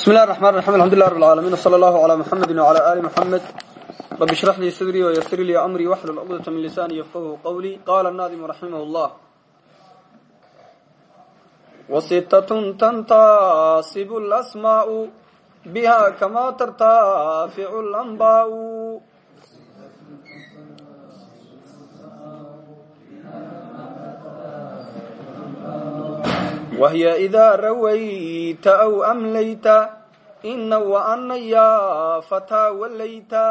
bismi llahi raxmaan raxim alxamdulilah rab alcaalamiin wsala allahu calaa muxamedi wcala aali muxamed rabi shrax lii sadrii wayasir lii amrii waxlul cuqdata min lisaani yafqahu qawlii qaala naadimu raximah llah wasitatun tantaasibu lasmaau biha kama tartaficu lanbaau wahiya rawayta aw amlayta ina waana ya fataa walayta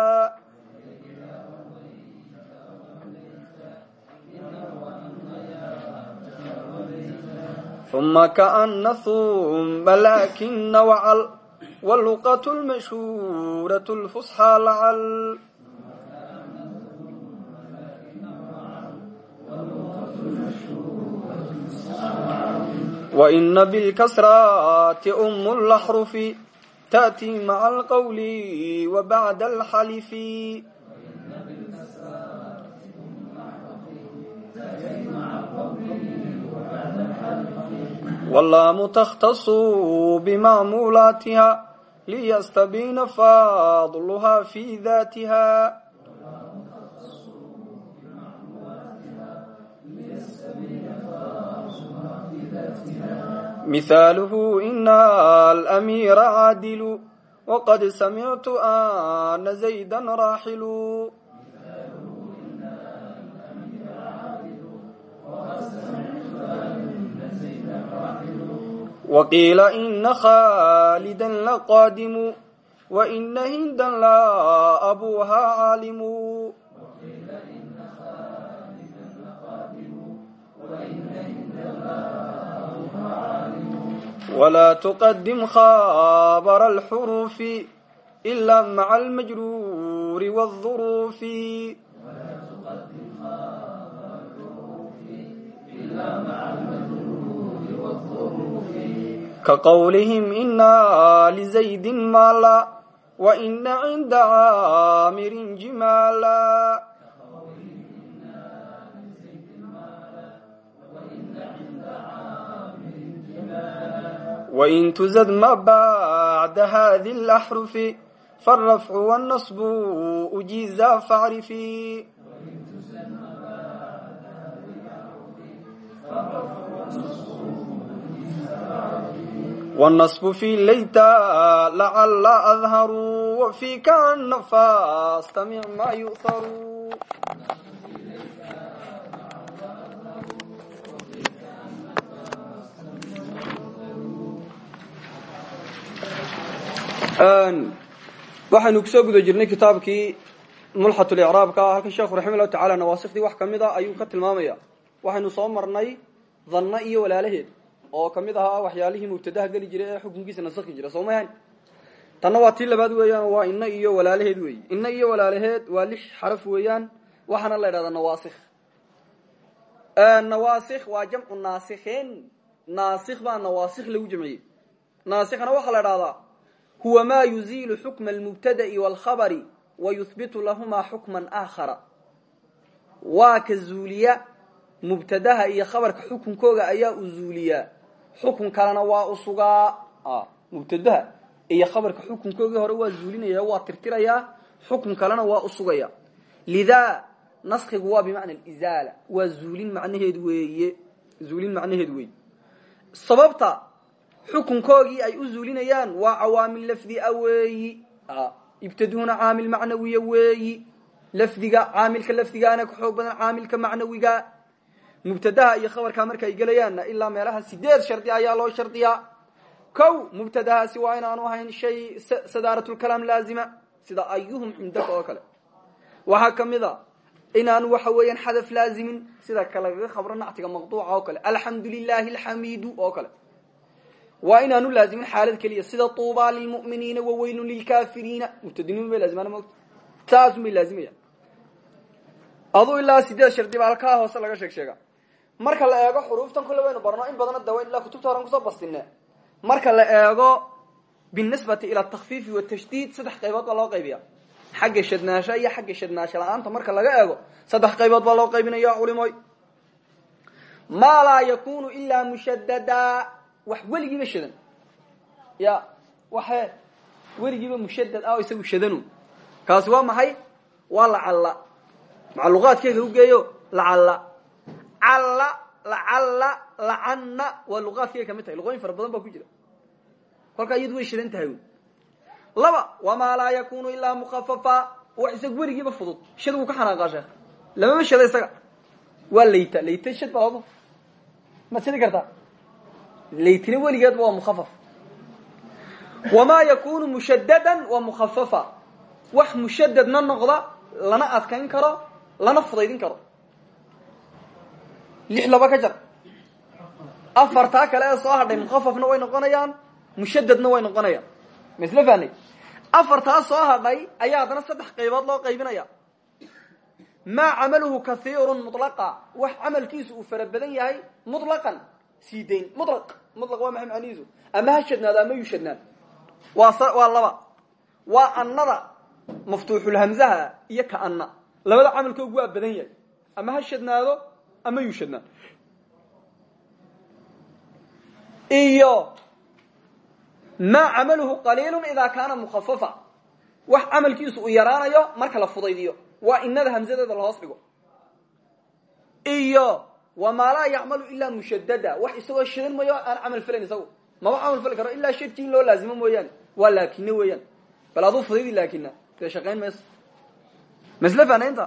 uma kaana huma laakina wacal waluqat lmashhuurat lfusxaa lacal waina bilkasraati um laxrufi taأtii maca alqawli wabacda alxalifi wallaamu takhtasu bimacmuulaatiha liyastabiina fadluha fi datiha mihaaluhu ina alamiira caadilu waqad samictu ana zayda raaxilu waqiila ina khaalida laqaadimu waina hindan la abuha caalimu wlaa tuqadim khabara alxurufi ila maca almajruuri wاduruufi ka qowlihim ina lizaydi maala waina cinda caamirin jimaala wain tuzad ma bacda hadi laxrufi farafcu wاnasbu ujiza facrifi wاnasbu fi layta lacala adharu wfi kana fastamic ma yu'haru waxaynu ku soo guda jirnay kitaabkii mulxat licraabka halkan sheekhu raxima llahu tacala nawaasikhdii wax ka mid a ayuu ka tilmaamaya. Waxaynu soo marnay danna iyo walaalaheed oo ka mid ahaa waxyaalihii mubtadaha geli jiray ee xukunkiisa nasakhi jira. Soo mahan tanna waa tii labaad weeyaan waa ina iyo walaalaheed weeyi. Ina iyo walaalaheed waa lix xaraf weeyaan waxaana la ydhahdaa nawaasikh nawaasikh waa jamcu naasikhin naasikh baa nawaasikh lagu jamciyey. Naasikhna waxaa la dhahdaa huwa ma yuziilu xukma almubtada'i waalkhabari wa yuhbitu lahumaa xukman aakhara. Waa ka zuuliya mubtadaha iyo khabarka xukunkooga ayaa u zuuliyaa xukun kalena waa usugaa mubtadaha iyo khabarka xukunkoogii hore waa zuulinaya waa tirtirayaa xukun kalena waa usugaya lidaa naskigu waa bimacna alizaala waa zuulin macnaheed weeye zuulin macnaheed xukunkoogii ay u zuulinayaan waa cawaamil lafdi a weeyi. Ibtaduuna caamil macnawiya weeyi. Lafdiga caamilka lafdigaana ka xoog badan caamilka macnawiga. Mubtadaha iyo khabarkaa marka ay gelayaanna ilaa meelaha sideed shardi ayaa loo shardiyaa. Kow mubtadahaasi waa inaanu ahayn shay sadaaratulkalaam laazima sida ayuhum cindaka oo kale. Waxaa ka mid a inaanu waxa weeyaan xadaf laazimin sida kalagaga khabro nactiga maqduuca oo kale. Alxamdu alxamidu oo kale waa inaanu laazimin xaalad keliya sida tuuba lilmuminiina waweylun lilkafiriina mubtadiniin bay laazimaan mota saasun bay laazimayaan aduu ilaa sideed shardi baa halkaa hoose laga sheeg sheega. Marka la eego xuruuftan kule waynu barno in badana dawa ilaa kutubta horan ku soo bastine marka la eego binisbati ila atakfiifi watashdid saddex qaybood baa loo qaybiya xagga shadnaasha iyo xagga shadnaasha la'aanta marka laga eego saddex qaybood baa loo qaybinaya culimoy maa laa yakunu ilaa mushadada wax weligiiba shadan. Ya waxe weligiiba mushadad ah oo isagu shadanu. Kaasi waa maxay? Waa lacalla. Maca ugeeyo lacalla. Calla lacalla lacanna waa luqaadkay ka mid tahay. Luqooyin fara badan baa ku jira. Kolkaa iyadu way shidan tahay. Laba wamaa laa yakunu ilaa mukafafa wax isagu weligiiba fudud. Shad wuu ka xanaaqaa sheekh lamama shada isaga? Waa layta. Layta shad baa odo maad shadi kartaa laytina weligeedba waa mukafaf wamaa yakunu mushadadan waa mukafafa wax mushadadna noqda lana adkayn karo lana fudaydin karo. Lix laba ka jar. Afartaa kale ee soo hadhay mukafafna way noqonayaan mushadadna way noqonayaan. Ma isla fahnay afartaa soo hadhay ayaa haddana saddex qaybood loo qaybinaya maa camaluhu kahiirun mulaqa wax camalkiisu uu fara yahay sii dayn mulaq mulaq waa maxay macnihiisu? Ama ha shadnaado ama yu shadnaado waa waa laba. Waa annada maftuuxulhamzaha iyo ka anna. Labada camalkoogu waa badan yahay. Ama ha shadnaado ama yu shadnaado iyo maa camaluhu qaliilu idaa kaana mukhafafa. Wax camalkiisu uu yaraanayo marka la fudaydiyo waa inada hamzadeeda lahoos dhigo. Iyo wamaa laa yacmalu ilaa mushadada wax isagoo shidan mayo aan camal falayn isagu. Maba camal fali karo ilaa shadki in loo laazimo mooyaane waa laakine weeyaan bal aduu fudaydi laakina. Dee shaqayn mayso masle fanaynta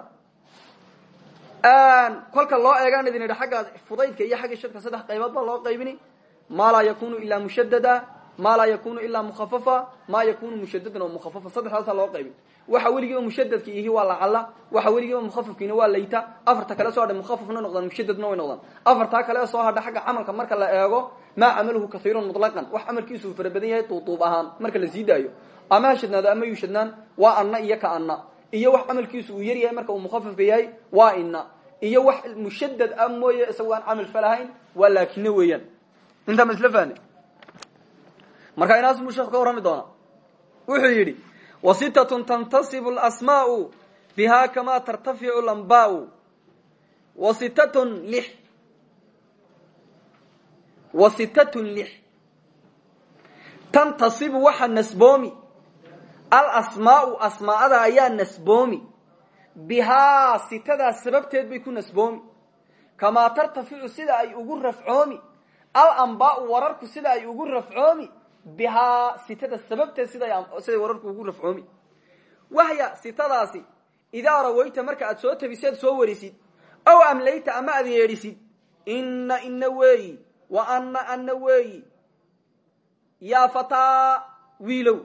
kolka loo eegaan idin idhi xagga fudaydka iyo xagga shadka saddex qaybood baa loo qaybini. Maa laa yakunu ilaa mushadada ma laa yakunu ilaa mukhafafa. Ma yakunu mushadadan oo mukhafafa. Saddexdaasaa loo qaybin waxa weligiiba mushadadka ihi waa lacalla waxa weligiiba mukhafafkiina waa layta. Afarta kale soo hadhay mukhafafna noqdaan mushadadna way noqdaan. Afartaa kale soo hadha xagga camalka marka la eego maa camaluhu kahiirun mutlaqan. Wax camalkiisu uu fara badan yahay duuduub ahaan marka la sii ama ha ama yu shadnaan anna iyo anna. Iyo wax camalkiisu uu yar yahay marka uu mukhafafka yahay waa ina iyo wax mushadad ah mooye isago aan camal falahayn waa fahne marka inaas buu sheekhu ka doonaa wuxuu yidhi wasitatun tantasibu lasmaau biha kamaa tartaficu lambaau wasitatun lix wasitatun lix tantasibu waxa nasboomi alasmaau asmaa'ada ayaa nasboomi bihaa sitadaas sababteed bay ku nasboomi kamaa tartaficu sida ay ugu rafcoomi alambaau wararku sida ay ugu rafcoomi bihaa sitada sababteed siday wararku ugu rafcoomi. Wahya sitadaasi idaa rawayta marka aad soo tabiseed soo warisid ow amlayta ama aad yeedhisid inna ina weeyi wa anna anna weeyi yaa fataa wiilow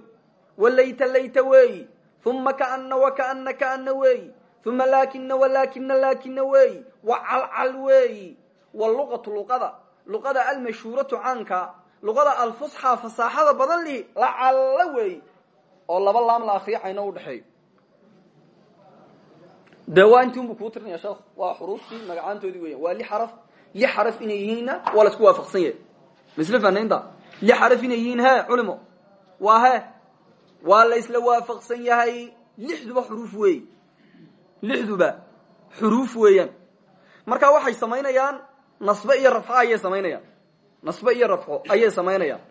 walayta layta weeyi uma kaana wakaana kaana weeyi uma laakina walaakina laakina weeyi wa calcal weeyi waluqatu luqada luqada almashhuuratu caanka luqada alfusxa fasaaxada badan lihi lacalla weeyi oo laba laam la akriyo cayno udhexeeyo de waa inti unbu kuu tirinaya sheekhu waa xuruuftii magacaantoodii weyan waa li xaraf li xaraf inay yihiinna waa la isku waafaqsan yahay. Misle fanaynta li xaraf inay yihiin he culimo. Waa he waa la isla waafaqsan yahay lixduba xuruuf weey lixduba xuruuf weeyaan. Marka waxay samaynayaan nasbe iyo rafco ayay samaynayaan nasbe iyo rafco ayay samaynayaan.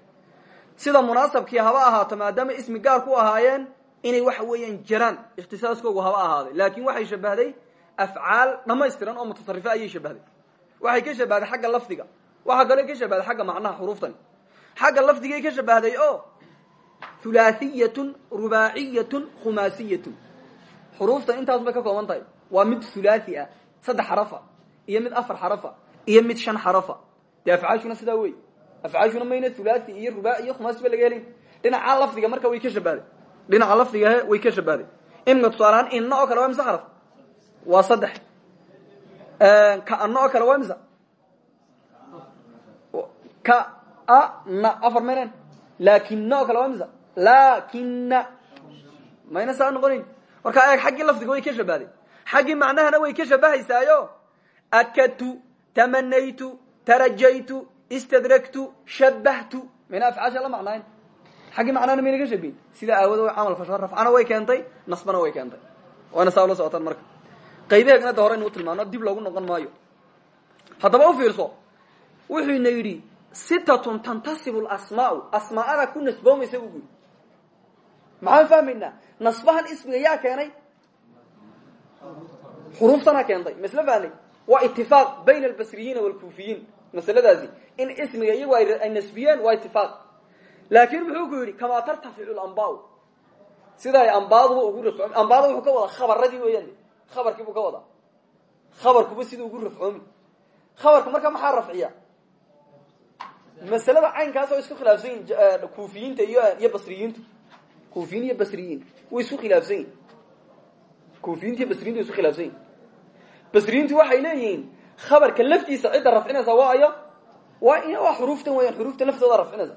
Sida munaasabkii haba ahaato maadaama ismi gaar ku ahaayeen inay waxa weeyaan jiraan ikhtisaaskoogu haba ahaaday. Laakin waxay shabahday afcaal dhamaystiran oo mutasarife ayay shabahday waxay ka shabahday xagga lafdiga. Waxaa kaloo ka shabahday xagga macnaha xuruuftani xagga lafdigay ka shabahday o hulaathiyatun rubaaciyatun khumaasiyatun. Xuruuftan intaas bay ka kooban tahay. Waa mid hulaathi ah saddex xarafa iyo mid afar xarafa iyo mid shan xarafa dee afcaashuna sidaa wey afcaashuna mayna hulaathi iyo rubaaci iyo khumaasi ba laga helin. Dhinaca lafdiga marka way ka shabahday dhinaca lafdigahe way ka shabahday imika tusaalahaan inna oo kale waa mise xaraf? Waa saddex. Ka anna oo kale waa mise ka ana afar maynen laakina oo kale waa mise laakina mayna saa noqonayn marka eeg xaggii lafdiga way ka shabahday xaggii macnahana way ka shabahaysaayo. Akadtu tamanaytu tarajaytu istadragtu shabahtu mayna afcaasha la macnaayn xaggii macnahana mayna ka shabihin sidaa aawado way camal fasho rafcana way keentay nasbana way keentay. Waana saa ula socotaan marka. Qaybaheegna da hore inuu tilmaano dib loogu noqon maayo. Haddaba u fiirso wuxuuna yidhi sitatun tantasibu lasmaau asmaa'ada ku nasboomaysa bu guri maxaan fahmaynaa? Nasbahan ismiga yaa keenay? Xuruuftana keentay. Masle fahnay waa itifaaq bayna albasriyiina waalkuufiyiin masaladaasi in ismiga iyagu ay nasbiyeen waa itifaaq laakiin muxuu ku yidhi kamaa tartaficu lambaa siday ambaaduba ugu ambaada wuxuu ka wadaa khabaradii weeyaan. Khabarkiibuu ka wadaa. Khabarkuba sida ugu rafcoomi khabarka marka maxaa rafciya? Masalada caynkaas oo isku khilaafsan yihiin kuufiyiinta iyo iyo basriyiintu. Kuufiyiin iyo basriyiin way isku khilaafsan yihiin iyo basriyiintu way isku khilaafsan yihiin waxay leeyihiin khabarka laftiisa cidda rafcinaysa waa ayo waa in waa xuruuftan weyaan xuruufta laftooda rafcinaysa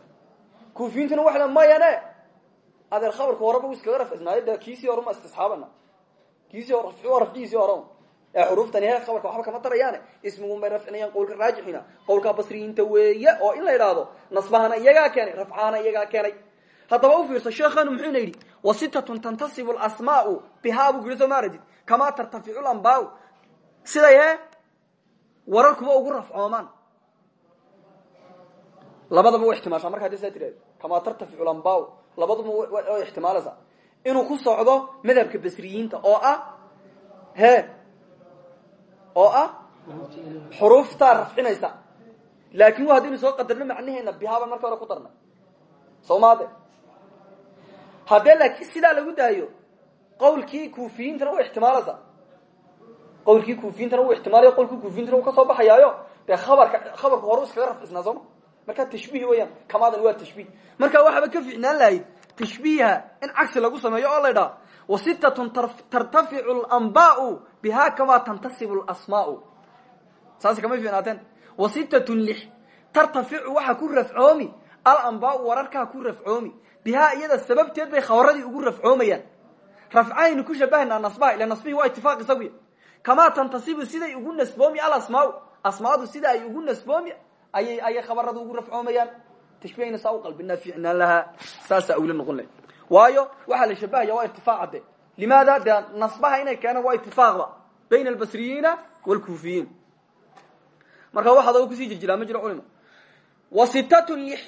kuufiyiintuna waxay mayane adeer khabarka horeba u iskaga rafcisnaayo dee kiisii horema istisxaabana kiisii hor rafcihiisii hore ee xuruuftani he khabarka waxba kama tarayaane ismigun bay rafcinayaan qowlka raajixina qowlka basriyiinta weeye oo in la idhaahdo nasbahana iyagaa keenay rafcahana iyagaa keenay haddaba u fiirso sheekhanu muxuuna yidhi wa sitatun tantasibu lasmaau bihaa buu giri soo maaratid kamaa tartaficu lambaau siday he wararkuba ugu rafcoomaan labadaba wa ixtimaashaa marka haddii saa tirahdo kamaa tartaficu lambaa labaduba way ixtimaalaysaa. Inuu ku socdo madhabka basriyiinta oo ah he oo ah xuruuftaa rafcinaysa. Laakin wa haddaynu soo qadarno macnaheena bihaaban marka hore ku darnay. Soo maade haddee laakiin sidaa lagu daayo qawlkii kuufiyiintana way ixtimaalaysaa qawlkii kuufiyiintana wuu ixtimaalayo qowlkii kuufiyiintana wuu ka soo baxayaayo dee khabarka khabarka hore iskaga rafcisnaa sooma markaa tashbiih weeyaan kamaadan waa tashbiih. Marka waxaaba ka ficnaan lahayd tashbiiha in cagsi lagu sameeyo oo la wasitatun tartaficu lambaau bihaa kamaa tantasibu lasmaau saas kama ficnaateen wasitatun lix tartaficu waxa ku rafcoomi alambaau wararkaa ku rafcoomi bihaa iyada sababteed bay khabaradii ugu rafcoomayaan. Rafcaynu ku shabahnaa nasbaha ila nasbihi waa itifaaq isaguya kamaa tantasibu siday ugu nasboomi alasmaau asmaadu sida ay ugu nasboomi ayay ayay khabarada ugu rafcoomayaan tashbiihayna saa u qalbinaa ficnaan lahaa saasaa awla noqon lahay waayo waxaa la shabahaya waa itifaqa de limaada de nasbaha inay keenaan waa itifaaqba bayna albasriyiina waalkuufiyiin marka waxaad oga ku sii jirjiraa ma jiro culima wa sitatun lix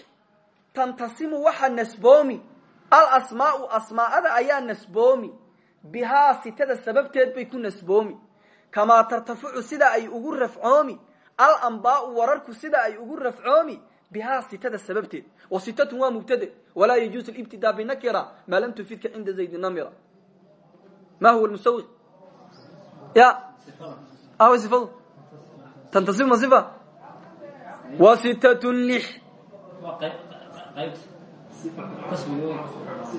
tantasimu waxa nasboomi alasmaau asmaa'ada ayaa nasboomi bihaa sitada sababteed bay ku nasboomi kamaa tartaficu sida ay ugu rafcoomi alambaau wararku sida ay ugu rafcoomi bihaa sitada sababteed. Wa sitatun waa mubtade walaa yajuusu libtidaa binakira maa lam tufidka cinda zayd namira ma huwa mustawi ya. Awa sifadu. Tantasibu ma wa sitatun lix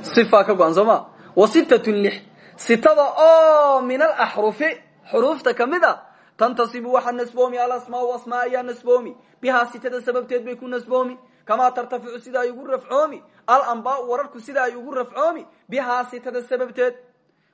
sifa ka go-an soo wa sitatun lix sitada oo min alaxrufi xuruufta ka mid a tantasibu waxaa nasboomi alasmaa asmaa ayaa nasboomi bihaa sitada sababteed bay ku nasboomi kamaa tartaficu sida ay ugu rafcoomi alambaau wararku sida ay ugu rafcoomi bihaa sitada sababteed.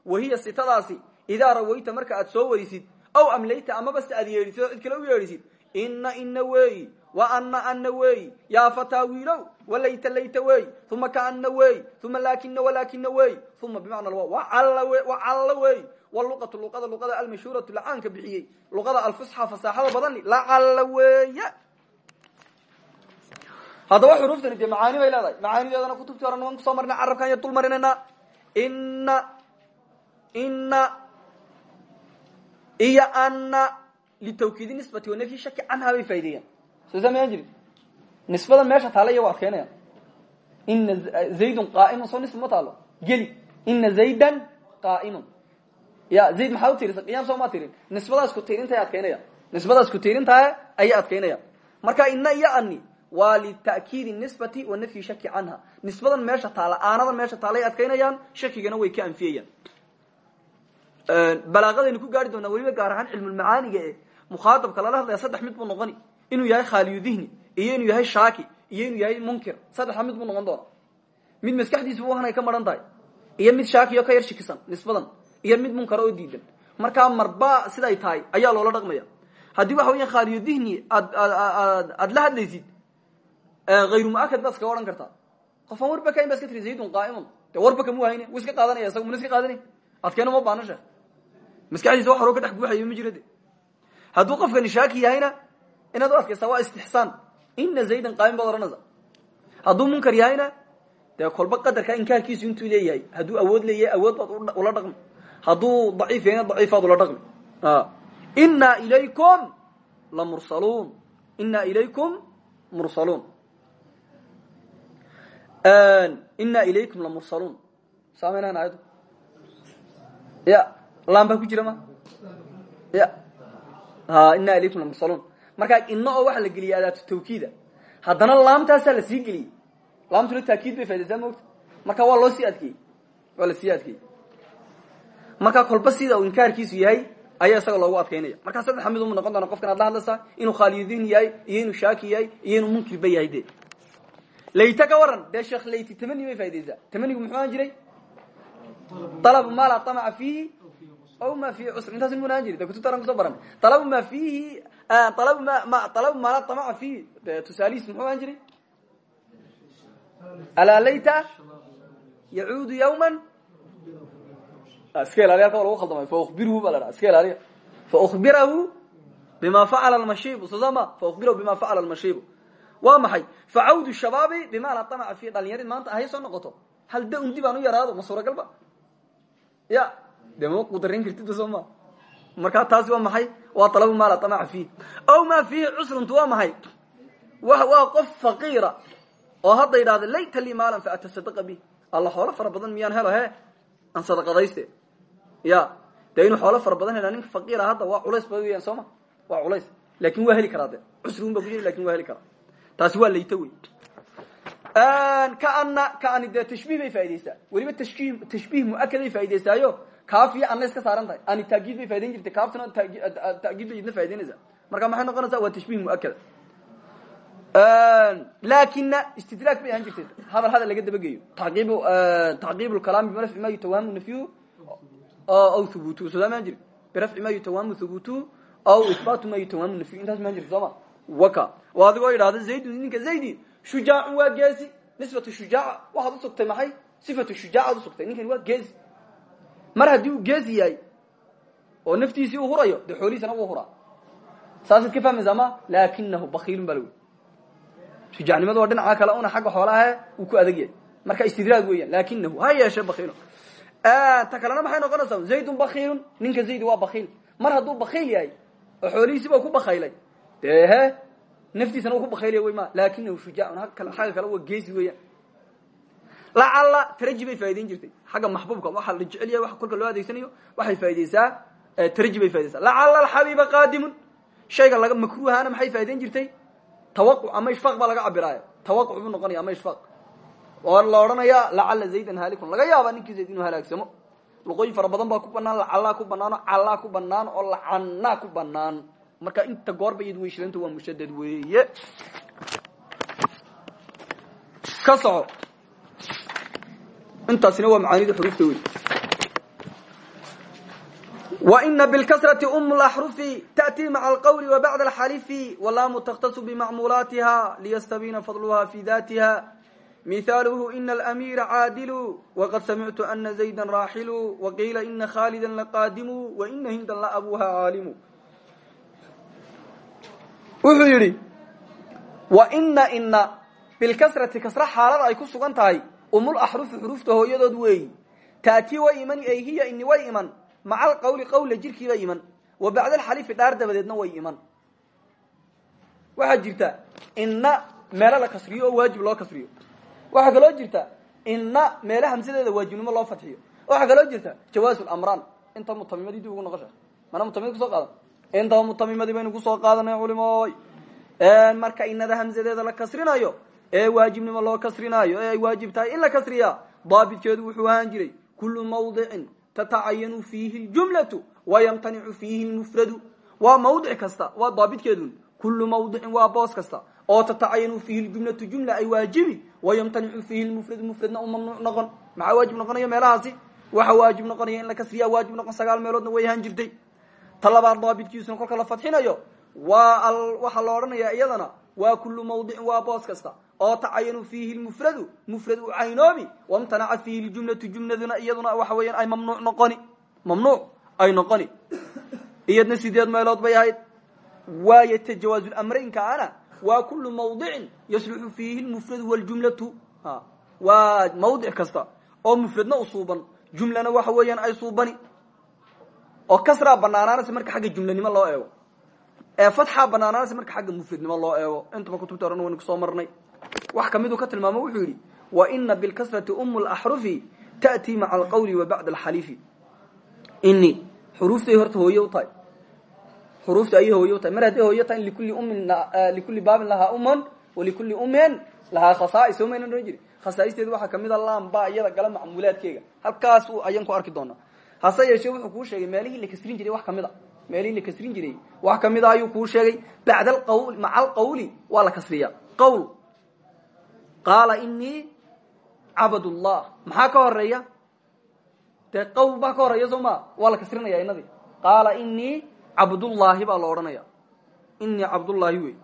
Wahiya sitadaasi idaa rawayta marka aad soo warisid aw amlayta amaba se aad yeedhisid oo cid kale u yeedhisid ina ina weeyi wa ana ana weeyi yaa fataa wiilow walayta layta weeyi uma kaana weeyi uma laakina walaakina weeyi uma bimacna wacalla weeyi wluqatu luqada luqada almashhuuratu lacaanka bixiyey luqada alfusxa fasaaxada badani. Lacalla weeya haddaba xuruuftani dee macaani bay leedahay. Macaanideedana kutubtii hore niman ku soo marnay carabkan iyo dul marinayna. Ina ina iyo ana litawkiidi nisbati wanafyi shaki canhaa bay faa'ideeyaan soo sameyan jirin nisbadan meesha taala iya wa adkeynayaan ina zaydun qaa'imun soo nisba ma taalo geli ina zaydan ya zayd maxaa u tirisa qiyam soo ma tirin nisbadaas ku tirinta adkaynaya nisbadaas ku tirintaha ayay adkaynaya marka ina iyo ani waa lita'kiidi nisbati wa nafyi shaki canha nisbadan meesha taala aanadan meesha taalay adkaynayaan shakigana way ka anfiyayaan balaaqadaynu ku gaari doonaa weliba gaar ahaan cilmulmacaaniga e mukhaadabka lala hadlaya saddex mid buu noqoni. Inuu yahay khaaliyu dihni iyo inuu yahay shaaki iyo inuu yahay munkir. Saddexda mid buu noqon doona. Mid maskaxdiisu wahanay ka maran tahay. Iyo mid shaakiyo ka yar shikisan nisbadan. Iyo mid munkara oo diidan. Markaa marba siday tahay ayaa loola dhaqmaya. Haddii waxa weya khaaliyu dihni aad la hadlaysid hayru muakad baad iskaga odhan kartaa qofaan warba kain ba iska tiri zaydun qaa'imun. De warba kamu hayne wuu iska qaadanaya isaga muna iska qaadanay ma hadduu qofkani shaaki yahayna inaad u adkaysaa waa istixsaan. Ina zaydan qaamin baad ohanaysa hadduu munkar yahayna dee kolba qadarka inkaarkiisu intuu leeyahay hadduu awood leeyahay awood baad ula dhaqmi. Hadduu daciif yahayna daciifaad ula dhaqmi. Ina ilaykum lamursaluun ina ilaykum mursaluun. Ina ilaykum lamursaluun saameynahan aayaddu. Ya laan baa ku jira ma? Ya ina ilaykum lamursaluun markaa ina oo waxaa la geliyay adaatu tawkiida. Haddana laamtaasaa la sii geliyey laamtuna taakiid bay faidaysaa moogta marka waa loo sii adkeeyey. Waa la sii adkeeyey. Markaa kolba sida uu inkaarkiisu yahay ayaa isaga loogu adkaynaya markaa saddex mid umu noqon doona qofkan ad la hadlaysaa inuu khaalidin yahay iyo inuu shaaki yahay iyo inuu munkirba yahay de layta ka waran dee sheekh layti tamani bay faa'idaysaa tamanigu muxuu ahaan jiray? Alabu ma laa tamaca fiihi ma fiihi intaas mu ahaan jiri de kutubta aran kuso baran alabu ma fiihi alabu ma alabu ma laa tamaca fiihi de tusaalihiis muxuu ahaan jiray alaa layta yacuudu yawman iska ilaaliya halka waa lagu khaldamay faubirhu ba la dhaha iska ilaaliya faubirahu bima facala lmashibu soo sama faubirahu bima facala lmashibu waa maxay facawdu shabaabi bima laa tamaca fi dhalinyarid maanta ahay soo noqoto hal da un dib aan u yaraado ma suuragalba ya dee ma qudarin kartida soo ma? Markaa taasi waa maxay? Waa talabu ma laa tamaca fiih. Aw ma fiihi cusruntu waa maxay? Waa qof faqiira oo hadda yidhahda layta lii maalan fa atasadaqa bih alla xoolo fara badan miyaan helo he aan sadaqadayste. Ya dee inuu xoolo fara badan hela ninka faqiira hadda waa culays ba weyaan soo ma? Waa culays. Laakin waa heli karaa de cusrigun ba ku jiri laakiin waa heli karaa. Taasi waa layta wey kaana kaani dee tashbiih bay faa'idaysaa weliba tashbiih tashbiih muakaday faa'idaysaayo kaaf iyo ana iska saaran tahay? Ani taagiid bay faa'idayn jirtay. Kaaftuna taagiid bay idna faa'idaynaysaa marka maxay noqonaysaa? Waa tashbiih muakada laakina istidraag bay ahaan jirtay. Hadal hadal laga dabageeyo. Taqiib tacqiib lkalaami birafci ma yutawahamu nafyuhu aw hubutuhu soo maan jiri birafci ma yutawahamu hubutuhu aw isbaatu ma yutawahamu nafyuhu intaas maan jirta sooma waka. Oo adigoo idhahda zaydun ninka zaydi shujaacun waa geesi. Nisbatu shujaaca waxaad usugtay maxay? Sifatu shujaacaad usugtay ninkani waa geesi mar haddii uu geesi yahay oo naftiisii uu hurayo dee xoolihiisana wuu huraa. Saasaad ka fahmaysaa ma laakinahu bakiilun baa lawi shujacnimadu waa dhinaca kale una xagga xoolahe uu ku adag yahay. Marka istidraag weeyaan laakinahu ha yeeshe bakiilun ta kalena maxay noqonaysaa? Zaydun bakiilun ninka zayd waa bakiil mar hadduu bakiil yahay oo xoolihiisiiba ku bakaylay dee he naftiisana uu ku bakaylaya wey ma? Laakinahu shujaacun xagga kale waa geesi weeyaan lacalla taraji bay faa'idayn jirtay. Xagga maxbuubka waxaa la jecel yahay wa kolka loo adeegsanayo waxay faa'idaysaa taraji bay faa'idaysaa lacalla alxabiiba qaadimun. Shayga laga makruuhaana maxay faa'idayn jirtay? Tawaquc ama ishfaaq baa laga cabiraayo. Tawaquc buu noqonaya ama ishfaaq oo la odhanaya lacalla zaydan haalikun laga yaaba ninkii zayd inuu halaagsamo. Luqooyin fara badan baa ku banaan lacallaa ku banaan oo ku banaan oo lacannaa ku banaan marka inta goorba iyad weyshilanta waa mushadad weeye. Ka soco intaasina waa macaanida xuruufta wey wina bilkasrati um laxrufi tatii maca alqowli wa bacda alxalifi walaamu takhtasu bimacmuulaatiha liyastabiina fadluha fi datiha mihaaluhu ina alamiira caadilu waqad samictu ana zayda raaxilu waqiila ina khaalida laqaadimu waina hindan la abuha caalimu wuxuu yidhi wa na ina kasra xaalada ay ku sugan umul axrufi xuruufta hooyadood weeyi taatii way iman ay hiya ini way iman. Maca alqawli qawla jirkiiba iman. Wa bacda alxalifi dhaar dabadeedna way iman. Waxaa jirta ina meelo la kasriyo oo waajib loo kasriyo. Waxaa kaloo jirta ina meele hamsadeeda waajibnimo loo fadxiyo. Waxaa kaloo jirta jawaasu lamraan inta mutamimadii dib ugu noqosha. Mana mutamimad ku soo qaadan? Intaba mutamimadii baynu ku soo qaadanay culimoy marka inada hamsadeeda la kasrinayo ee waajibnimo loo kasrinayo ee ay waajib tahay in la kasriya daabitkeedu wuxuu ahaan jiray kulu mawdicin tatacayanu fiihi ljumlatu wayamtanicu fiihi lmufradu. Waa mawdic kasta waa daabitkeedun kulu mawdicin waa boos kasta oo tatacayanu fiihi ljumlatu jumla ay waajibi wayamtanicu fiihi lmufradu mufradna u mamnuuc noqon. Maxaa waajib noqonaya meelahaasi? Waxa waajib noqonaya in la kasriya waajib noqon sagaal meeloodna way ahaan jirtay. Ta labaad daabitkiisuna kolka la fadxinayo waa waxaa la odhanaya iyadana waa kulu mawdicin waa boos kasta oo tacayanu fiihi lmufradu mufrad u caynoobi wamtanaca fiihi jumladuna iyaduna waxa weeyaan ay mamnuuc noqoni mamnuuc ay noqoni. Iyadna sideed meelood bay ahayd. Waayo ta jawaazulamraynka ana waa kulu mawdicin yasluxu fiihi lmufradu waljumlatu. Waa mawdic kasta oo mufradna u suuban jumlana waxa weeyaan ay suubani. Oo kasraa banaanaanaysa marka xagga jumlanimo loo eego. Ee fatxaa banaanaanaysa marka xagga mufradnimo loo eego. Intaba kutubta oran waynu ku soo marnay wax kamiduu ka tilmaamo wuxuu yidhi wa ina bilkasrati um laxrufi ta'tii maca alqawli wa bacda alxalifi ini xuruuftay horta hooye tahay. Xuruufta ayay hooye tahay. Mar hadday hooye tahay likulli ummin likulli baabin lahaa umman walikulli ummin lahaa khasaais soo mayna ohan jiri khasaa'isteedu waxaa ka mid a laamba iyada gala macmuulaadkeega. Halkaas ayaan ku arki doonaa hase yeeshee wuxuu kuu sheegay meelihii la kasrin jiray wax ka mid a meelihii la kasrin jiray wax ka mid a ayuu kuu sheegay bacda alqawl maca alqawli waa la kasriya qawl qaala inii cabadullah maxaa ka horreeya dee qawl baa ka horreeya soo ma? Waa la kasrinaya inadii qaala inii cabdullaahi baa la odhanaya inii cabdullaahi wey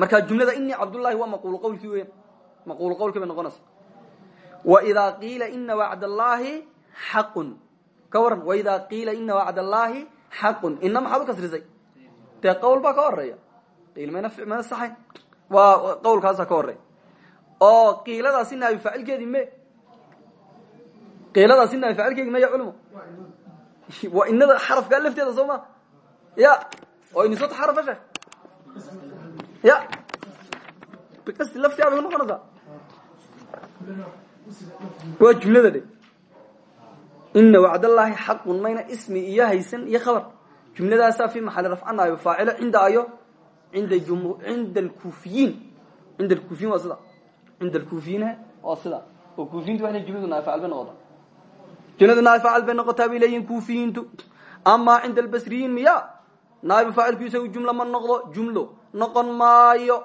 marka jumlada inii cabdullahi waa maquul qawlkii weyan maquul qawlkii bay noqonaysa. Waidaa qiila ina wacd allaahi xaqun. Ka waran waidaa qiila ina wacd allaahi xaqun. Ina maxaad u kasrisay? Dee qawl baa ka horreeya qiil mayna mayna saxayn waa qawlkaasa ka horreeya oo qiiladaasi naabi faacilkeedii me qiiladaasi naabi faacilkeedi me ya culimo? Waa inada xarafkaa lafteeda soo ma? Ya oo inisota xarafa sheek ya. Bikasti laftiyaa bay unoqonaysaa waa jumlada de. Ina wacdallaahi xaqun mayna ismi iyo haysan iyo khabar. Jumladaasaa fi maxali rafcanayo faacilo cinda ayo inda cinda alkufiyiin cinda alkufiyin waa sida cinda alkufiyiin waa sida oo kufiyiintu waa inay jumladu naafacal bay noqota jumladu naafacal bay noqotaa bay leeyihiin kufiyiintu amaa cinda albasriyiin miya naaib faacilku isagu jumlo ma noqdo jumlo noqon maayo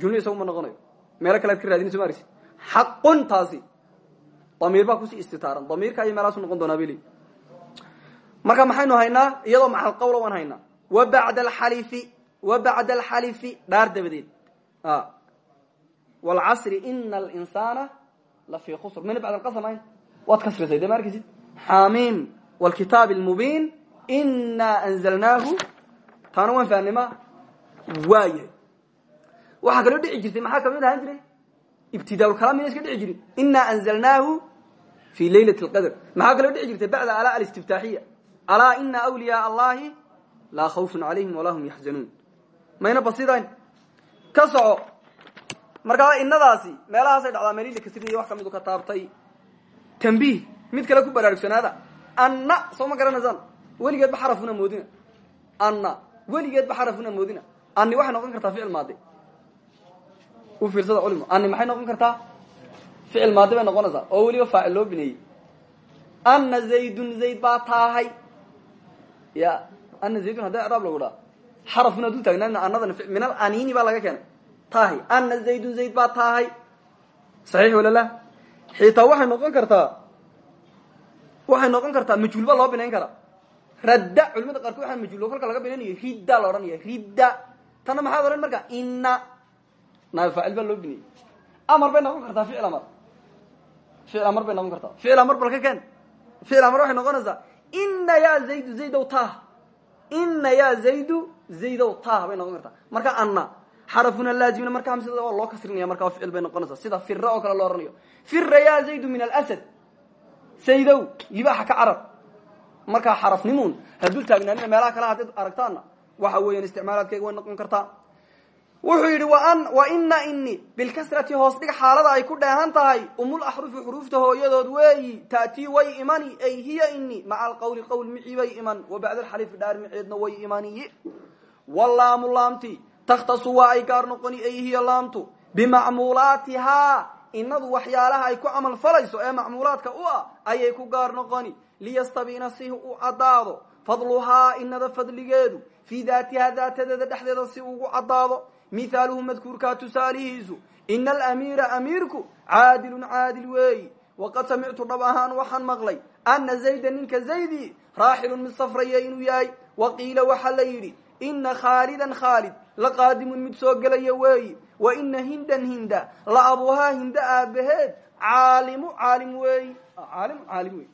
jumlo isagu ma noqonayo meelo kale ad ka raadinayso ma argsi xaqun taasi damiir baa marka maxaynu haynaa iyadoo maxal qawla waan haynaa wa bacda alxalifi wa bacda alxalifi dhaar dabadeed wlcasri ina alinsaana lafii khusr mina bacd alqasam ayn waad kasrisay de ma arkaysid xamiim wlkitaab lmubiin inaa anzalnaahu taana waan fahnay ma waayahay dhici jirtay maxaa ka mid ahaan jiray ibtidaaulkalaam mina iska dhici jirin inaa anzalnaahu fi laylat lqadr maxaa kaloo dhici jirtay bacda alaa alistiftaaxiya alaa ina wliyaa allahi laa khawfun calayhim walaa hum yaxzanuun mayna basidayn ka markaa inadaasi meelahaasay dhacdaa meelihii kasrinaya wax kamidu ka taabtay. Tambiih mid kale ku baraarugsanaada anna soo ma garanaysaan weligeedba xarafuna moodina. Anna weligeedba xarafuna moodina. Anni waxay noqon kartaa ficil maadi. U fiirsada culimo anni maxay noqon kartaa? Ficil maadi bay noqonaysaa. Oo weliba faacil loo bineeyey. Anna zaydun zayd baa taahay. Ya anna zaydun hadda icraab lagu dhaa xarafuna dul taagnaana annadan min al anini baa laga keenay tahay anna zaydun zayd baa taahay saxiix wala la xitaa waxay noqon kartaa waxay noqon kartaa majhuul baa loo binayn karaa radda culimada qaarkood waxaa majhuul kolka laga binaynayo ridda la odhanaya ridda tanna maxaad odhan marka inna naab faacil baa loo binayey amar bay noqon kartaa ficil amar ficil amar bay noqon kartaa ficil amar bal ka keen ficil amar waxay noqonaysaa inna ya zaydu zaydow tah inna ya zaydu zaydow tah bay noqon kartaa marka anna xarafuna laazimna marka hamsada waa loo kasrinaya marka waa ficil bay noqonaysaa. Sida fira oo kale loo oranayo fira ya zaydu min alasad. Saydow libaaxa ka carab markaa xarafnimuun hadul taagnaanina meelaha kale haddaad aragtaana waxa weeyaan isticmaalaadkayga way noqon kartaa. Wuxuu yidhi wa ina ini bilkasrati hoos dhig xaalada ay ku dheehan tahay. Umul axrufi xuruufta hooyadood weeyi. Ta'tii way imani ay hiya ini maca alqawli qowl mici bay iman. Wa bacda alxalifi dhaar miceedna way imaniyi walaamu laamti takhtasu waa ay gaar noqoni ay hiya laamtu. Bimacmuulaatihaa inadu waxyaalaha ay ku camal falayso ee macmuulaadka u ah ayay ku gaar noqoni. Liyastabiina si u caddaado. Fadluhaa inada fadligeedu. Fii daatihaa daatadeeda dhexdeeda si ugu caddaado. Mithaaluhu madkuurkaa tusaalihiisu. Ina alamiira amiirku caadilun caadil weeyi. Waqad samictu dhab ahaan waxaan maqlay. Ana zayda ninka zaydi raaxilun mid safraya inuu yahay. Wa qiila waxaa la yidhi ina khaalidan khaalid la qaadimun mid soo gelaya weeyi wa ina hindan hinda la abuuhaa hinda aabaheed caalimu caalim weeyi caalim caalim wey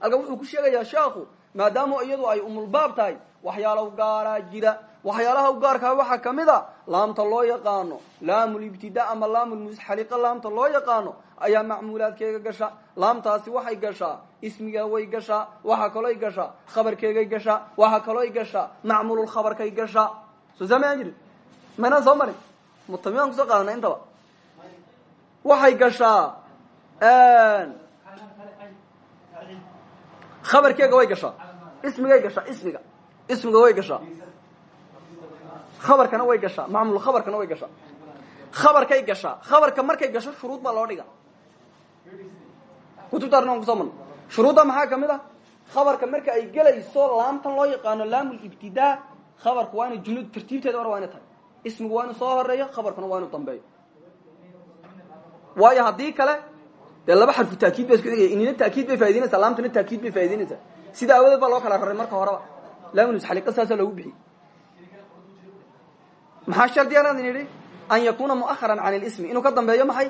halkan wuxuu ku sheegayaa sheekhu maadaama iyadu ay umulbaab tahay waxyaalow gaaraa jira waxyaalaha u gaarkaa waxaa ka mid a laamta loo yaqaano laamulibtida ama laamulmusxaliqa laamta loo yaqaano ayaa macmuulaadkeega gasha laamtaasi waxay gashaa ismiga way gashaa waxaa kalooy gashaa khabarkeegay gashaa waxaa kalooy gashaa macmuululkhabarkay gashaa soo saamayan jiri maynaan soo marin ku soo qaadana intaba. Waxay gashaa khabarkeega way gashaa ismigay gashaa ismiga ismiga way gashaa. Khabarkana way gashaa macmul khabarkana way gashaa. Khabarkay gashaa khabarka markay gasho shuruud baa loo dhiga kutubta arrin aan ku soo marno shuruudda maxaa ka mid ah? Khabarka marka ay gelayso laamtan loo yaqaano laamul khabarku waa inay jumladu tartiibteeda hore waa inay tahay. Ismigu waa inu soo horeeyo khabarkuna waa inu dambeeyo. Waayo haddii kale dee laba xarfu taakiid ba isku xigaya inina taakiid bay faidinaysaa laamtuna taakiid bay faidinaysaa sida awadeed baa loo kala raray marka horeba laamnusxaliqa saasaa loogu bixiyey maxaa shardigaan idin yidhi an yakuna muaharan can lismi inuu ka dambeeyo maxay?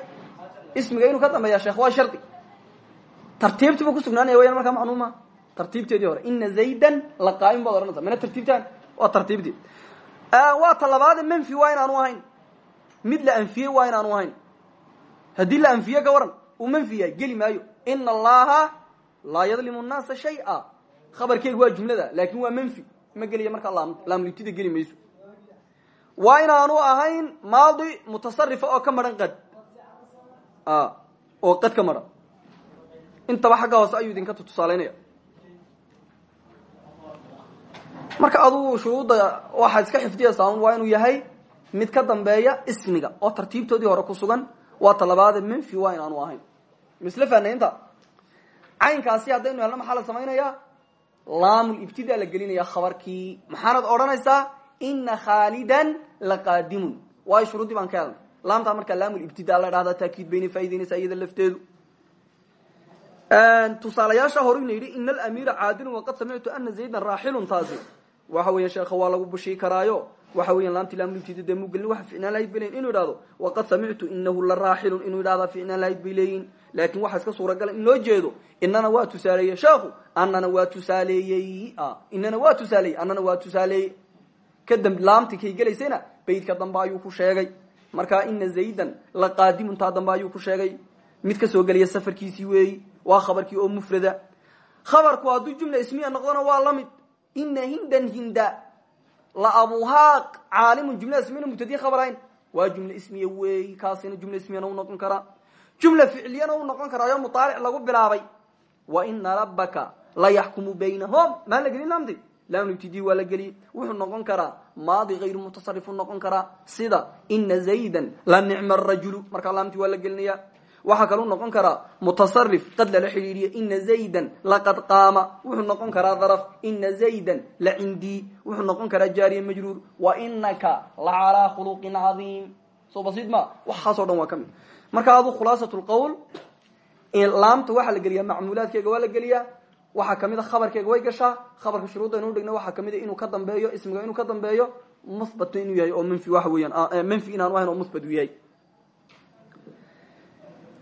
Ismiga inuu ka dambeeya sheekh waa shardi. Tartiibtiibu kusugnaanaya wayaan markaa macluuma tartiibteedii hore. Ina zaydan laqaaim baad ohanaysa mina tartiibtaan waa tartiibtii waa ta labaade manfi waa inaanu ahayn. Mid la anfiyey waa inaanu ahayn. Haddii la anfiye ka waran manfi yahay geli maayo. Ina allaha laa yadlimu nnaasa shaya. Khabarkeegu waa jumlada laakin waa manfi. Ma geliya markaa laamlibtida geli mayso. Waa inaanu ahayn maadi mutasarifa oo ka maran qad. Oo qad ka maran. Intaba xagga hoose ayuu idinka tusaalaynaya marka adugu shuruudda waxaad iska xifdiyaysaa waa inuu yahay mid ka dambeeya ismiga oo tartiibtoodii hore ku sugan waa talabaade manfi waa inaanu ahayn. Misle fanaynta caynkaasi haddaynu helno maxaa la samaynaya laamul ibtidaa la gelinaya khabarkii. Maxaanad odhanaysaa ina khaalidan laqaadimun. Waayo shuruuddii baan ka helnay. Laamtaa markaa laamul ibtidaa la dhahdaa taakiid bayna faa'idaynaysaa iyada lafteedu. Tusaalayaasha hore ina yidhi ina alamiira caadilun waqad samictu ana zaydan raaxilun taasi waxa weya sheekha waa lagu bushii karaayo. Waxa weya laamti laamulibtida dee mugelin waxa ficnaan lahayd bay inuu idhahdo waqad samictu inahu la raaxilun. Inuu idhahdaa ficnaan lahayd bay leeyihiin laakin waxaa iska suuragala in loo jeedo inana waa tusaaleeyey sheekhu anana waa tusaaleeyey. Inana waa tusaaleeyey anana waa tusaaleeyey. Kadamb laamti kay gelaysayna baydka dambe ayuu ku sheegay. Markaa ina zaydan la qaadimun taa dambe ayuu ku sheegay. Mid ka soo gelaya safarkiisii weeyi waa khabarkii oo mufrada. Khabarku hadduu jumla ismiya noqdona waa la ina hindan hinda la abuhaaq caalimun jumla ismiyana mubtadiin khabarayn waa jumla ismiya weeyi kaasina jumla ismiyana u noqon karaa jumla ficliyana u noqon karaayo muaalic lagu bilaabay wa ina rabbaka la yaxkumu baynahum maa la gelin laamti laamubtidi waa la geliyey wuxuu noqon karaa maadi hayru mutasarif u noqon karaa sida ina zaydan la nicma rajulu markaa laamti waa la gelinaya waxaa kaluu noqon karaa mutasarif qad lala xidhiidhiye ina zaydan laqad qaama. Wuxuu noqon karaa daraf. Ina zaydan la cindii wuxuu noqon karaa jaariya majruur. Wa inaka la calaa khuluqin cadiim. Soo basiid ma? Waxaasoo dhan waa ka mid. Marka adu khulaasat lqowl laamta waxaa la geliyaa macmuulaadkeega waa la geliyaa. Waxaa ka mid a khabarkeega way gashaa. Khabarka shuruudda inu dhigna waxaa ka mid a inuu ka dambeeyo ismiga inuu ka dambeeyo muhbat inuu yahay oo manfi waxa weeyaan manfi inaanu ahayn oo muhbat uu yahay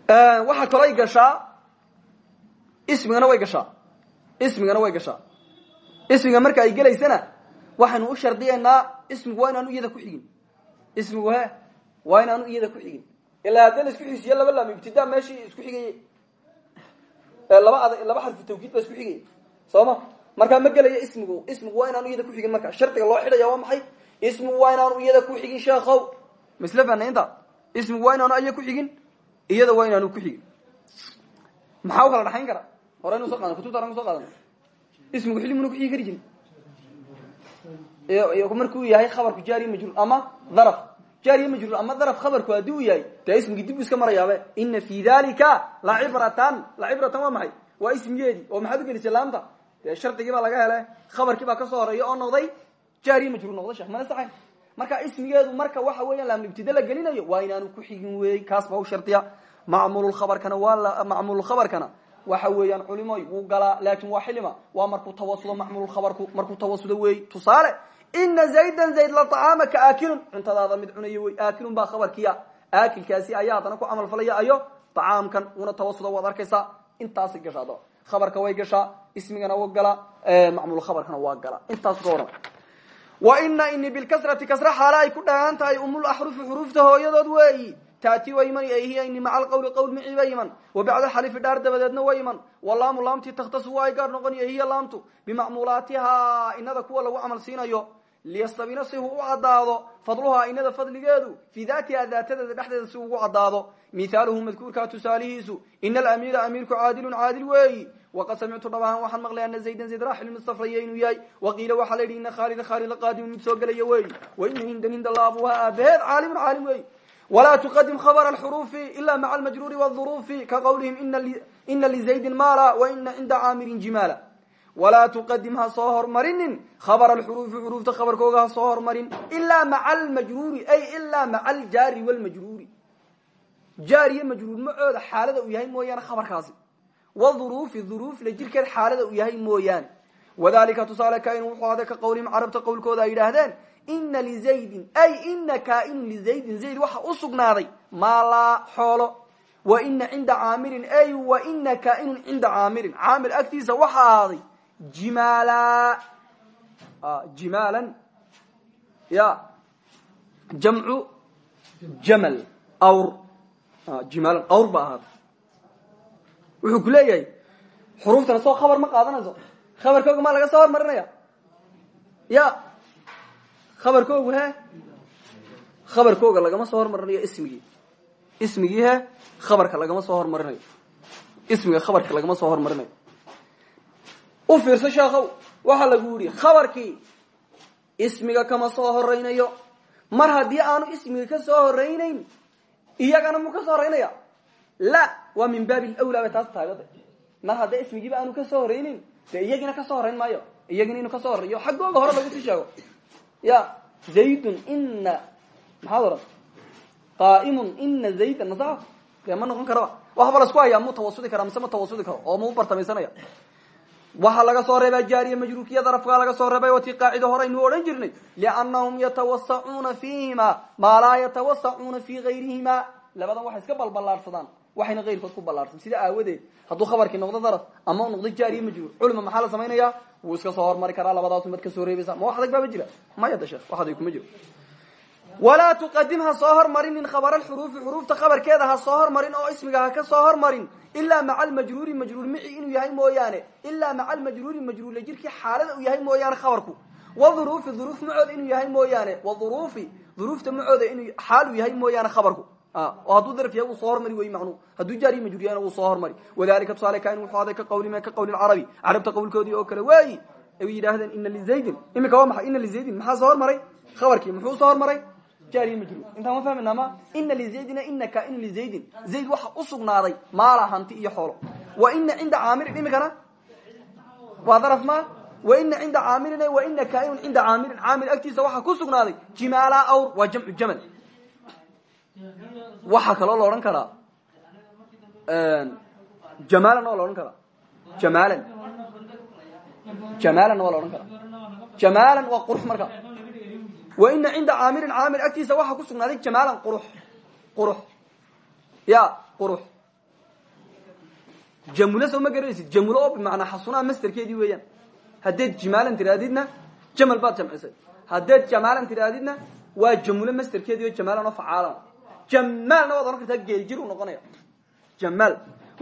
waxaa kaloo gashaa? Ismigana way gashaa. Ismigana way gashaa. Ismiga marka ay gelaysana waxaynu u shardiyeynaa ismigu waa inaanu iyada ku xigin. Ismigu he waa inaanu iyada ku xigin. Ilaa haddii la isku xisiyo laba laam ibtidaa meeshii isku xigayey laba ad laba xarfu tawkiid baa isku xigaya soo ma markaa ma gelaya ismigu. Ismigu waa inaanu iyada ku xigin marka. Shardiga loo xidhaya waa maxay? Ismigu waa inaanu iyada ku xigin sheekhow. Misle fanaynta ismigu waa inaanu aya ku xigin iyada waa inaanu ku xigin. Maxaa u kala dhaxayn kara? Horeynu so qadan kutubta oran so qaadana ismigu xilliguna kuxigi kari jirin markuu yahay khabarku jaariya majruur ama daraf. Jaariya majruur ama daraf khabarku haddii uu yahay dee ismigii dib bu iska marayaabe. Ina fi dalika lacibratan lacibratan waa maxay? Waa ismigeedii oo maxaad ugelisay laamta? Dee shardigii laga hele khabarkii baa ka soo horreeya oo noqday jaariya majruur noqday sheekh mana saxayn marka ismigeedu marka waxa weeya laamlibtida la gelinayo waa inaanu ku xigin wey kaas baa u shardiya macmululkhabarkana waa macmululkhabarkana waxa weeyaan culimoy wuu galaa laakin waa xilima waa markuu tawasudo macmululkhabarku markuu tawasudo wey tusaale ina zaydan zayd la طacaamaka aakilun cuntadaada mid cunayo wey aakilun baa khabarkiia aakilkaasi ayaa ku camal falaya ayo طacaamkan una tawasudo waad arkaysaa. Intaasay gashaado. Khabarka way gashaa ismigana wa galaa macmulkhabarkana waa galaa. Intaas ka wa ina ini bilkasrati kasre xaale ay ku dhagaan tahay umul axrufi xuruufta hooyadood weeyi taati wa iman hiya ini maca alqawli qawl micii ba iman. Wa bacda xalifi dhaar dabadeedna wa iman. Walaamu laamtii takhtasu waa ay gaar noqonaya hiya laamtu. Bimacmuulaatihaa inada kuwa lagu camal siinayo liyastabina si uu u caddaado fadluhaa inada fadligeedu fii daatiha daatadeeda dhexdeeda si ugu caddaado mithaaluhu madkuurkaa tusaalihiisu ina alamiira amiirku caadilun caadil weeyi. Waqad samictu dhab ahaan waxaan maqlay ana zaydan zayd raaxil mustafraya inuu yahay. Waqiila waxaa la yidhi ina khaalida khaalida qaadimu mid soo gelaya weeyi. Wa ina hindan hinda laabuha aabaheed caalimun caalim weeyi. Walaa tuqadim khabra alxuruufi ila maca almajruuri wاduruufi ka qawlihim ina lizaydin maala wa ina cinda caamirin jimaala walaa tuqadim ha soo hormarinin. Khabra alxuruufi xuruufta khabarkooga ha soo hormarin. Ilaa maca almajruuri ay ilaa maca aljaari wlmajruuri jaar iyo majruur macooda xaalada uu yahay mooyaane khabarkaasi. Wduruufi duruuf la jirkeed xaalada uu yahay mooyaane. Wadalika tusaale kain wuxuu aday ka qawlihim carabta qowlkooda ay yidhaahdeen ina lizaydin ay ina kainun lizaydin zayd waxa u sugnaaday maalaa xoolo. Wa ina cinda caamirin ay wa cinda caamirin. Caamir agtiisa waxa ahaaday jimaala jimaalan ya jamcu jamal awr jimaalan awr ba ahaaday wuxuu ku leeyahay xuruuftana soo khabar ma qaadanayso khabarkooga maa laga soo hormarinaya ya khabarkoogu he khabarkooga lagama soo hormarinayo ismigii ismigii he khabarka lagama soo hormarinayo ismiga khabarka lagama soo hormarinayo u fiirso sheekhow waxaa lagu yidhi khabarkii ismiga kama soo horeynayo mar haddii aanu ismiga ka soo horeyneyn iyagana muu ka soo horeynaya la waa min baabi lawlaa bay taas tahay wada mar haddee ismigiiba aanu ka soo horeyneyn dee iyagiina ka soo horeyn maayo. Iyagina inuu ka soo horeeyo xaggooga hore lagu sii ya zaydun ina maxaad oran? Qaa'imun ina zaydan nasa dee ma noqon karaba waxba la isku hayaa muu tawasudi kara mise ma tawasudi karo oo mau bartamaysanaya waxaa laga soo reebaa jaariya majruurkiyada rafkaa laga soo reebay watii qaacida hore aynu odhan jirnay. Liannahum yatawasacuuna fiihima maa laa yatawasacuuna fi gayrihima labadan waxay iska balballaarsadaan waxayna keyrkood ku ballaarsan sida aawadeed hadduu khabarkii noqdo daraf ama u noqdo jaariya majruur culima maxaa la samaynaya wuu iska soo hormari karaa labadaas umad ka soo reebaysa ma wax adag baaba jira? Maya da sheekh wax adag kuma jiro walaa tuqadim ha soo hormarinin khabara alxuruufi xuruufta khabarkeeda ha soo hormarin oo ismiga ha ka soo hormarin. Ilaa maca almajruuri majruur mici inuu yahay mooyaane. Ilaa maca almajruuri majruurla jirkii xaalada uu yahay mooyaane khabarku. Waduruufi duruuf macooda inuu yahay mooyaane. Waduruufi duruufta macooda inuu xaal uu yahay mooyaane khabarku. Oo hadduu daraf yahay wuu soo hormari wey macnuu hadduu jaariya majruur yahayna wuu soo hormari. Wadalika tusaale kain wuxuu aday ka qawli ka qawli lcarabi carabta qawlkoodii oo kale weeyi. Ay yidhaahdeen ina lizaydin imika waa maxay? Ina lizaydin maxaa jaariya majruur intaan ma fahmayna ma ina lizaydina ina kainu lizaydin zayd waxa u sugnaaday maala hanti iyo xoolo. Wa ina cinda caamirin imikana waa daraf ma? Wa ina cinda caamirin wa ina kainun cinda caamirin caamir agtiisa waxaa ku sugnaaday jimaala awr waa jamcu jamal. Waxaa kaloo la odhan karaa jamaalan waa la odhan karaa. Jamaalan. Jamaalanna waa la odhan karaa. Jamaalan waa qurux marka wa ina cinda caamirin caamir agtiisa waxaa ku sugnaaday jamaalan qurux qurux. Ya qurux. Jamulo soo ma garanaysid jamulo oo bimacnaa xasunaha masterkeedii weeyaan. Haddeed jimaalan tirahdidna jamal baad jamcisay haddeed jamaalan tirahdidna waa jamulo masterkeedii oo jamaalan oo facaalan. Jamaalna waad ohan kartaa geeljir u noqonaya jamaal.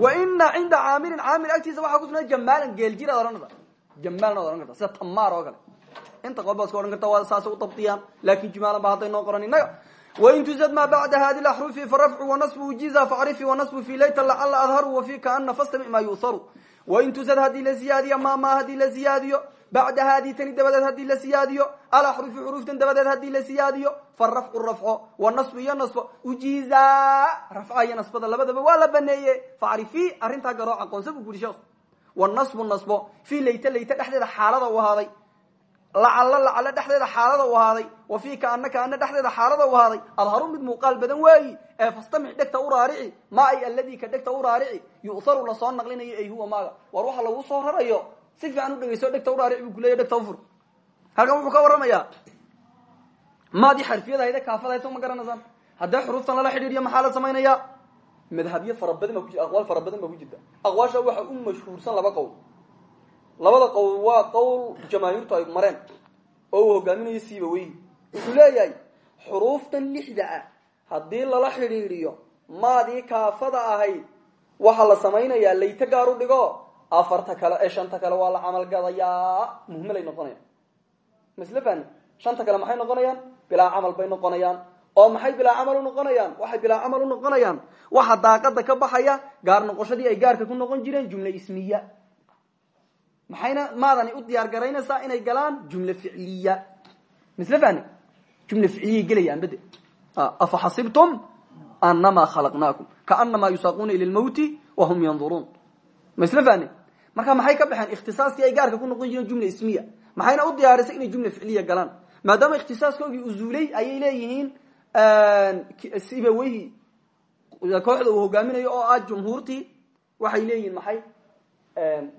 Wa ina cinda caamirin caamir agtiisa waxaa ku sugnaaday jamaalan geeljir ad ohan kartaa. Jamaalna waad ohan kartaa. Sida tamaar oo kale inta qool baad iska odhan karta waa saasay u dabdiyaan laakiin jimaalan ba hadday noo qoran innaga wain tuzad maa bacda hadi laxrufi farafcu wanasbu jiza facrifi wanasbu fi layta lacala adharu wafi kaana fastamic maa yu'haru wain tuzad haddii la siyaadiyo ma ma haddii la siyaadiyo bacda haadii tani dabadeed haddii la siyaadiyo alaxrufi xuruuftan dabadeed haddii la siyaadiyo farafcu rafco wanasbu iyo nasbo ujiza rafca iyo nasbada labadaba waa la baneeye facrifi arrintaa garoo aqoonsa bu kuri sheekhu wanasbu nasbo fi layta layta dhexdeeda xaalada u ahaaday lacalo lacalo dhexdeeda xaalada u ahaaday wa fii kaana kaana dhexdeeda xaalada u ahaaday adharu mid muuqaal badan weeyi ee fastamic dhegta u raarici ma ay alladii ka dhegta u raarici yu'haru la soo naqlinayo ay huwa maaga. War waxa lagu soo rarayo si fiican u dhegeyso dhegta u raarici buu kuleeya dhegta ufur halkan wuxuu ka warramayaa maadii xarfiyadahayde kaafadahayso ma garanaysaan haddee xuruuftan lala xidhiiriyo maxaa la samaynaya madhabyo fara badan baa ku aqwaal fara badan baa ku jirta aqwaasha waxa u mashhuursan laba qowl labada qowl waa qowl jamaahiirtu ay mareen oo uu hogaaminayo siiba weyhi wuxuu leeyahay xuruuftan lixda ah haddii lala xidhiidhiyo maadii kaafada ahayd waxaa la samaynayaa layto gaar u dhigo afarta kale ee shanta kale waa la camal gadayaa muhmalay noqonayaan. Masle fahmi shanta kale maxay noqonayaan? Bilaa camal bay noqonayaan. Oo maxay bilaa camal u noqonayaan? Waxay bilaa camal u noqonayaan. Waxa daaqada ka baxaya gaar noqoshadii ay gaarka ku noqon jireen jumle ismiya maxayna maadani u diyaar garaynaysaa inay galaan? Jumle ficliya. Misle fahmi? Jumle ficliyay gelayaan bede. Afa xasibtum anama khalaqnaakum? Kaanamaa yusaaquuna ila lmawti wahum yanduruun ma isla fahmi? Marka maxay ka baxeen? Ikhtisaaskii ay gaarka ku noqon jireen jumle ismiya. Maxayna u diyaarisay inay jumle ficliya galaan? Maadaama ikhtisaaskoogii uzuulay ayay leeyihiin sibaweyhi kooxda uu hogaaminayo oo ah jumhuurtii waxay leeyihiin maxay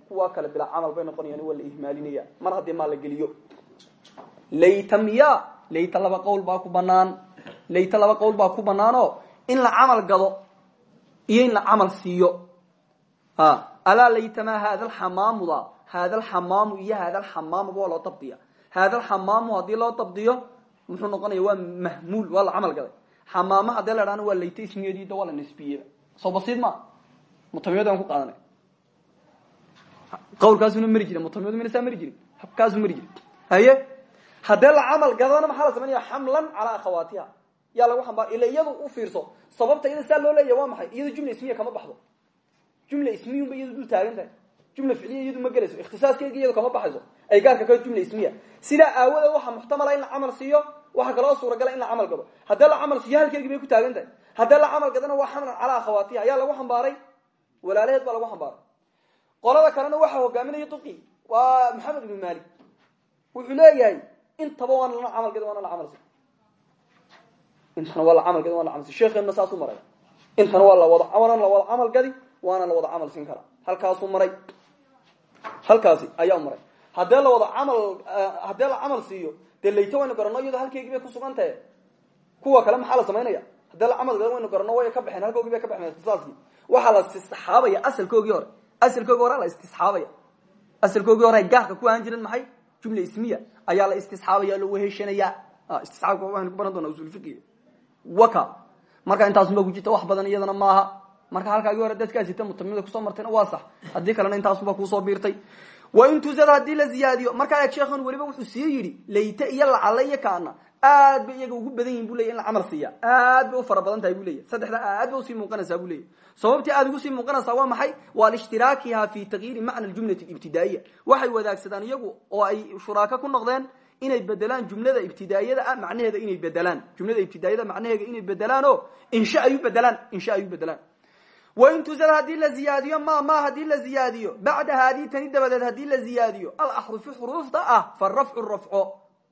kuwa kale bilaa camal bay noqonayaan waa ihmaalinaya. Mar haddii maa la geliyo. Layta miya layta laba qowl baa ku banaan layta laba qowl baa ku banaanoo in la camal gado iyo in la camal siiyo. Alaa laytama hada alxamaamuda hada alxamaamu iyo hada alxamaamuba waa loo dabdiya hada alxamaamu haddii loo dabdiyo muxuu noqonaya waa mahmuul waa la camal gaday xamaama la dhahna waa layta ismigeediida waa la basiid ma? Mutamiyad aan ku qaadanay qawlkaasuna mari jira mutamiyadu mina saa mari jirin habkaasu mari jira haye? Haddee la camal gadana maxaa la samaynaya xamlan calaa akhawaatiha. Yaa lagu xambaar ila iyadu u fiirso sababta iyada saa loo leeyahy waa maxay? Iyado jumla ismiya kama baxdo. Jumla ismiyunba iyadu dul taagan tahay. Jumla ficliya iyadu ma gelayso ikhtisaaskeyga iyadu kama baxayso. Ay gaarka ka jumla ismiya. Sidaa aawadeed waxaa muxtamala in la camal siiyo waxaa kaloo suuragala in la camal gado. Haddee la camal siiyo halkeygii bay ku taagan tahay. Haddee la camal gadana waa xamlan calaa akhawaatiha. Ayaa lagu xambaaray? Walaalaheed qolada kalena waxaa hogaaminaya duqi waa maxamed ibnu malik. Wuxuu leeyahay intaba waana lana camal gadi waana la camal si. Intana waa la camal gadi waana la camal si. Sheekheena saasuu maray. Intana waa la wada waana la wada camal gadi waana la wada camal siin karaa halkaasuu maray. Halkaasi ayaa maray. Haddee la wada camal haddee la camal siiyo dee layto waynu garano iyadoo halkeygii bay kusugan tahe kuwa kale maxaa la samaynaya? Haddee la camal gado waynu garano way ka baxeen halkoogii bay ka baxeen ikhtisaaskii waxaa la istisxaabaya asalkoogii asalkoogii hore la istisxaabaya. Asalkoogii hore gaarka ku ahaan jireen maxay? Jumla ismiya ayaa la istisxaabaya loo weheshanaya. Istisxaabka waxaynu ku baran doonaa usul fiqiga waka. Marka intaasuma ku jirta wax badan iyadana maaha. Marka halkaagii hore dadkaa sita mutamimada ku soo martayna waa sax. Haddii kalena intaasuba kuusoo biirtay. Wain tuzad haddii la ziyaadiyo. Markaa sheekhan weliba wuxuu sii yidhi layte iyo lacala iyo kaana aad bay iyaga ugu badan yihiin bu leya in la camal siiya. Aad bay u fara badan tahay bu leya saddexda aad ba u sii muuqanaysaa bu leya sababtii aad ugu sii muuqanaysaa waa maxay? Waa liishtiraakiha fi tagyiiri macna jumlati ibtidaaiya waxay wadaagsadaan iyagu oo ay shuraako ku noqdeen inay bedelaan jumlada ibtidaayada ah macnaheeda inay bedelaan jumlada ibtidaayada macnaheega inay bedelaan o insha ay u bedelaan insha ay u bedelaan wain tuzad haddii la ziyaadiyo ma ma haddii la ziyaadiyo. Bacda haadii tani dabadeed haddii la ziyaadiyo. Alaxrufi xuruufta ah farafcu rafco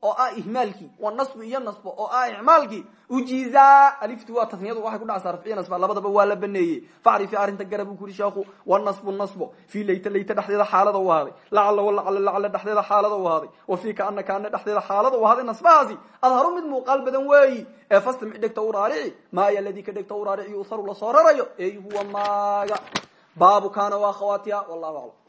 oo ah ihmaalkii wanasbu iyo nasbo oo ah icmaalkii. Ujiza aliftu waa tasniyadu waxay ku dhacsaa rafciya nasba labadaba waa la baneeyey. Facrifi arrinta garab uu kuri sheekhu wanasbu nasbo. Fii layta layta dhexdeeda xaalada u ahaaday. Lacala walacala lacala dhexdeeda xaalada u ahaaday. Wa fii kaana kaana dhexdeeda xaalada u ahaaday nasbahaasi. Adharu mid muuqaal badan weeyi. Ee fastamci dhegta uraarici maaya ladii ka dhegta uraarici yuharu la soo rarayo? Huwa maaga. Baabu kaana wa akhawaatiha wallahu aclam